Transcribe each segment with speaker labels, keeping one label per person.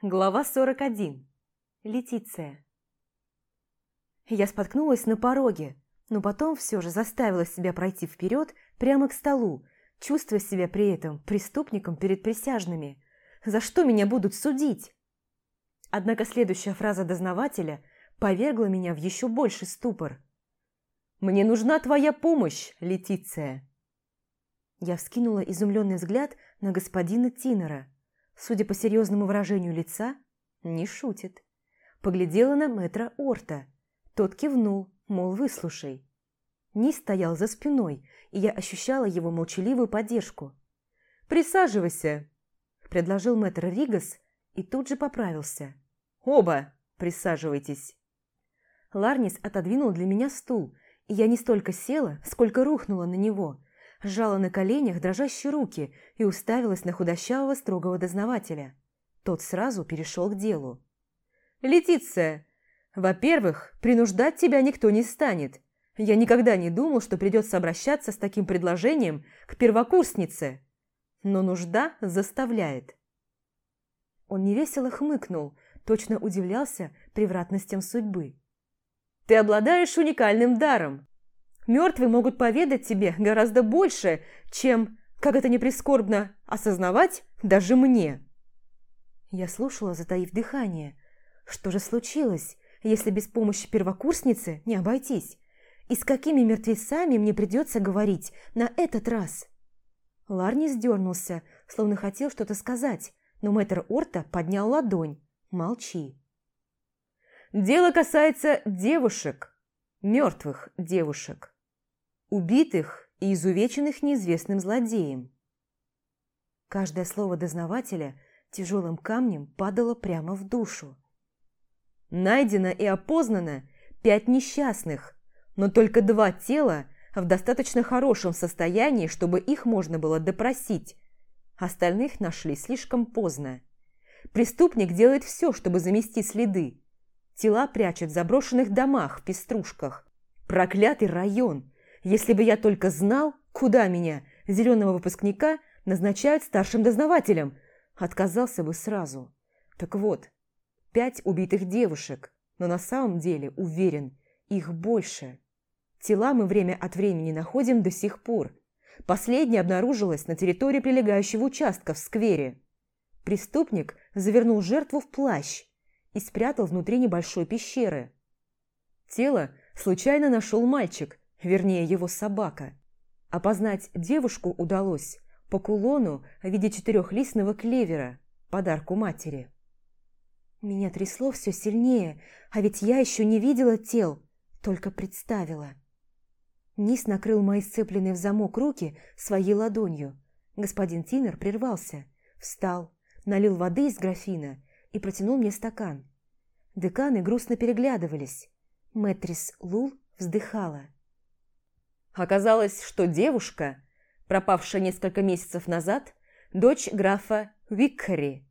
Speaker 1: Глава 41. Летиция. Я споткнулась на пороге, но потом все же заставила себя пройти вперед прямо к столу, чувствуя себя при этом преступником перед присяжными. За что меня будут судить? Однако следующая фраза дознавателя повергла меня в еще больший ступор. «Мне нужна твоя помощь, Летиция!» Я вскинула изумленный взгляд на господина Тинера – Судя по серьезному выражению лица, не шутит. Поглядела на мэтра Орта. Тот кивнул, мол, выслушай. Низ стоял за спиной, и я ощущала его молчаливую поддержку. «Присаживайся», – предложил мэтр Ригас и тут же поправился. «Оба присаживайтесь». Ларнис отодвинул для меня стул, и я не столько села, сколько рухнула на него – сжала на коленях дрожащие руки и уставилась на худощавого строгого дознавателя. Тот сразу перешел к делу. «Летиция, во-первых, принуждать тебя никто не станет. Я никогда не думал, что придется обращаться с таким предложением к первокурснице. Но нужда заставляет». Он невесело хмыкнул, точно удивлялся превратностям судьбы. «Ты обладаешь уникальным даром. Мертвые могут поведать тебе гораздо больше, чем, как это не прискорбно, осознавать даже мне. Я слушала, затаив дыхание. Что же случилось, если без помощи первокурсницы не обойтись? И с какими мертвецами мне придется говорить на этот раз? Ларни сдернулся, словно хотел что-то сказать, но мэтр Орта поднял ладонь. Молчи. «Дело касается девушек, мертвых девушек» убитых и изувеченных неизвестным злодеем. Каждое слово дознавателя тяжелым камнем падало прямо в душу. Найдено и опознано пять несчастных, но только два тела в достаточно хорошем состоянии, чтобы их можно было допросить. Остальных нашли слишком поздно. Преступник делает все, чтобы замести следы. Тела прячет в заброшенных домах, в пеструшках. Проклятый район! Если бы я только знал, куда меня, зеленого выпускника, назначают старшим дознавателем, отказался бы сразу. Так вот, пять убитых девушек, но на самом деле, уверен, их больше. Тела мы время от времени находим до сих пор. Последняя обнаружилась на территории прилегающего участка в сквере. Преступник завернул жертву в плащ и спрятал внутри небольшой пещеры. Тело случайно нашел мальчик, вернее его собака. Опознать девушку удалось по кулону в виде четырехлистного клевера, подарку матери. Меня трясло все сильнее, а ведь я еще не видела тел, только представила. Низ накрыл мои сцепленные в замок руки своей ладонью. Господин Тинер прервался, встал, налил воды из графина и протянул мне стакан. Деканы грустно переглядывались. Мэтрис Лул вздыхала. Оказалось, что девушка, пропавшая несколько месяцев назад, дочь графа Виккари.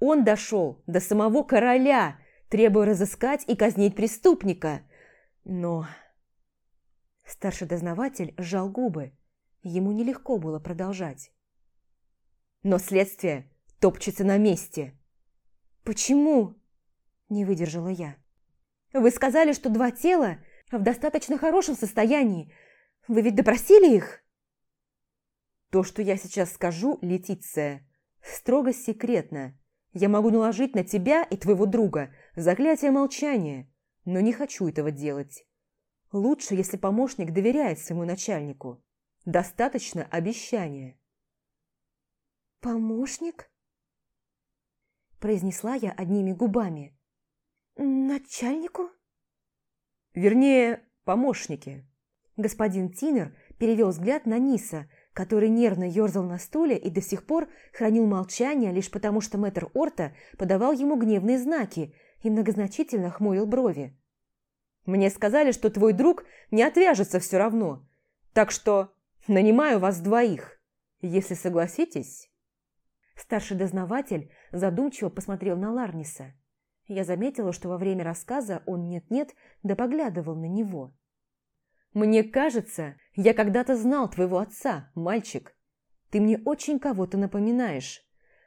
Speaker 1: Он дошел до самого короля, требуя разыскать и казнить преступника. Но... Старший дознаватель сжал губы. Ему нелегко было продолжать. Но следствие топчется на месте. «Почему?» – не выдержала я. «Вы сказали, что два тела в достаточно хорошем состоянии, вы ведь допросили их?» «То, что я сейчас скажу, Летиция, строго секретно. Я могу наложить на тебя и твоего друга заклятие молчания, но не хочу этого делать. Лучше, если помощник доверяет своему начальнику. Достаточно обещания».
Speaker 2: «Помощник?» произнесла я одними губами. «Начальнику?»
Speaker 1: «Вернее, помощники».
Speaker 2: Господин Тинер перевел взгляд на Ниса, который нервно ерзал на стуле и до сих пор хранил молчание лишь потому, что мэтр Орта подавал ему гневные знаки и многозначительно хмурил брови.
Speaker 1: «Мне сказали, что твой друг не отвяжется все равно, так что нанимаю вас двоих, если согласитесь».
Speaker 2: Старший дознаватель задумчиво посмотрел на Ларниса. Я заметила, что во время рассказа он нет-нет да поглядывал на него.
Speaker 1: «Мне кажется, я когда-то знал твоего отца, мальчик. Ты мне очень кого-то напоминаешь.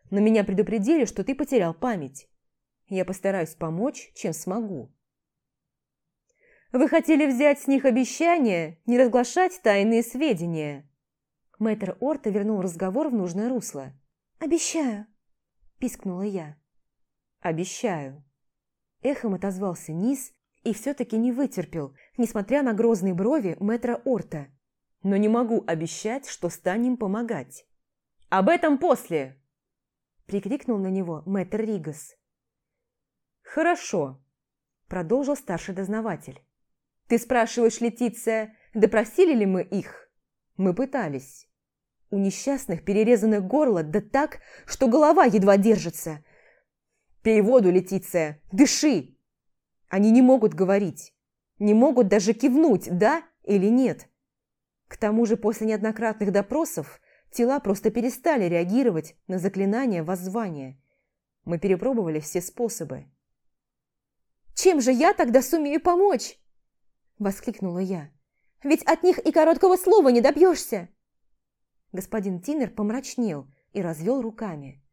Speaker 1: Но меня предупредили, что ты потерял память. Я постараюсь помочь, чем смогу. Вы хотели взять с них обещание не разглашать тайные сведения.
Speaker 2: Мэтр Орта вернул разговор в нужное русло. «Обещаю», – пискнула я.
Speaker 1: «Обещаю».
Speaker 2: Эхом отозвался Низ и все-таки не вытерпел, несмотря на грозные брови мэтра Орта.
Speaker 1: «Но не могу обещать, что станем помогать. Об этом после!»
Speaker 2: Прикрикнул на него мэтр Ригас.
Speaker 1: «Хорошо», – продолжил старший дознаватель. «Ты спрашиваешь, Летиция, допросили ли мы их?» «Мы пытались. У несчастных перерезано горло, да так, что голова едва держится. Пей воду, Летиция, дыши!» Они не могут говорить, не могут даже кивнуть, да или нет. К тому же после неоднократных допросов тела просто перестали реагировать на заклинание воззвания. Мы перепробовали все способы.
Speaker 2: «Чем же я тогда сумею помочь?» – воскликнула я. «Ведь от них и короткого слова не добьешься!»
Speaker 1: Господин Тинер помрачнел и развел руками.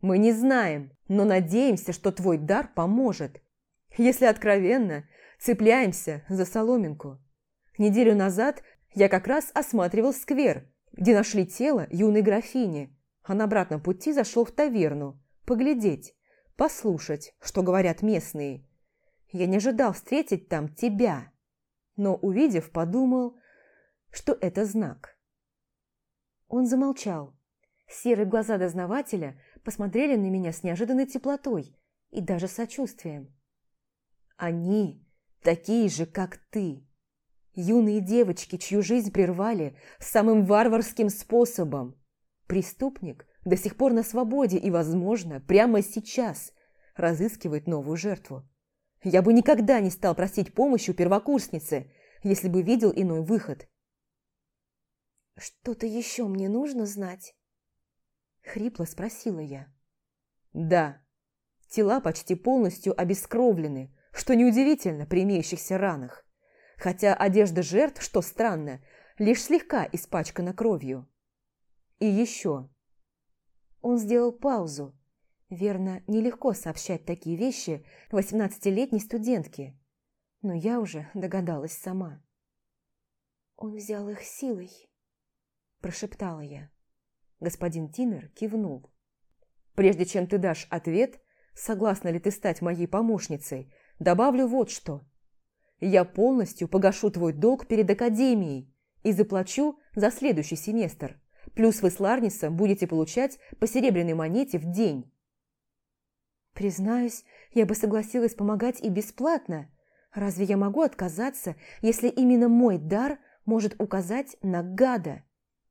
Speaker 1: «Мы не знаем, но надеемся, что твой дар поможет. Если откровенно, цепляемся за соломинку. Неделю назад я как раз осматривал сквер, где нашли тело юной графини, а на обратном пути зашел в таверну, поглядеть, послушать, что говорят местные. Я не ожидал встретить там тебя, но, увидев, подумал, что это знак. Он замолчал. Серые глаза дознавателя посмотрели на меня с неожиданной теплотой и даже сочувствием. Они такие же, как ты. Юные девочки, чью жизнь прервали самым варварским способом. Преступник до сих пор на свободе и, возможно, прямо сейчас разыскивает новую жертву. Я бы никогда не стал просить помощи у первокурсницы, если бы видел иной выход.
Speaker 2: «Что-то еще мне нужно знать?»
Speaker 1: Хрипло спросила я. «Да, тела почти полностью обескровлены, что неудивительно при имеющихся ранах. Хотя одежда жертв, что странно, лишь слегка испачкана кровью. И еще. Он сделал паузу. Верно, нелегко сообщать такие вещи восемнадцатилетней студентке. Но я уже догадалась сама.
Speaker 2: «Он взял их силой», – прошептала я.
Speaker 1: Господин Тинер кивнул. «Прежде чем ты дашь ответ, согласна ли ты стать моей помощницей, Добавлю вот что. Я полностью погашу твой долг перед Академией и заплачу за следующий семестр. Плюс вы с Ларнисом будете получать по серебряной монете в день.
Speaker 2: Признаюсь, я бы согласилась помогать и бесплатно. Разве я могу отказаться, если именно мой дар может указать на гада?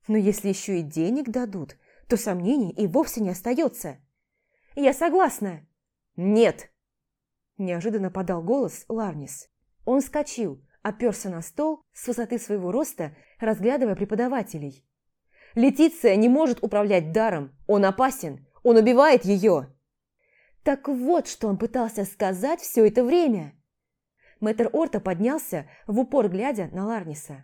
Speaker 2: Но если еще и денег дадут, то сомнений и вовсе не остается. Я согласна.
Speaker 1: Нет, Неожиданно подал голос Ларнис. Он вскочил, оперся на стол с высоты своего роста, разглядывая преподавателей. «Летиция не может управлять даром. Он опасен. Он убивает ее!»
Speaker 2: Так вот, что он пытался сказать все это время.
Speaker 1: Мэтр Орта поднялся, в упор глядя на Ларниса.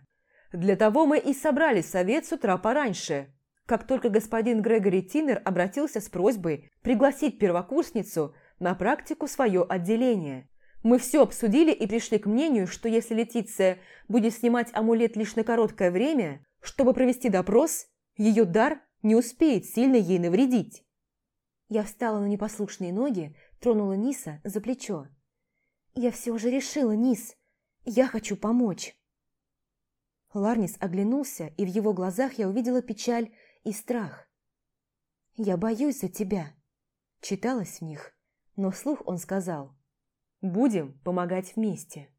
Speaker 1: «Для того мы и собрали совет с утра пораньше. Как только господин Грегори Тиннер обратился с просьбой пригласить первокурсницу – на практику свое отделение. Мы все обсудили и пришли к мнению, что если Летиция будет снимать амулет лишь на короткое время, чтобы провести допрос, ее дар не успеет сильно ей навредить.
Speaker 2: Я встала на непослушные ноги, тронула Ниса за плечо. «Я все уже решила, Нис. Я хочу помочь».
Speaker 1: Ларнис оглянулся, и в его глазах я увидела печаль и страх.
Speaker 2: «Я боюсь за тебя»,
Speaker 1: читалось в них но вслух он сказал «Будем помогать вместе».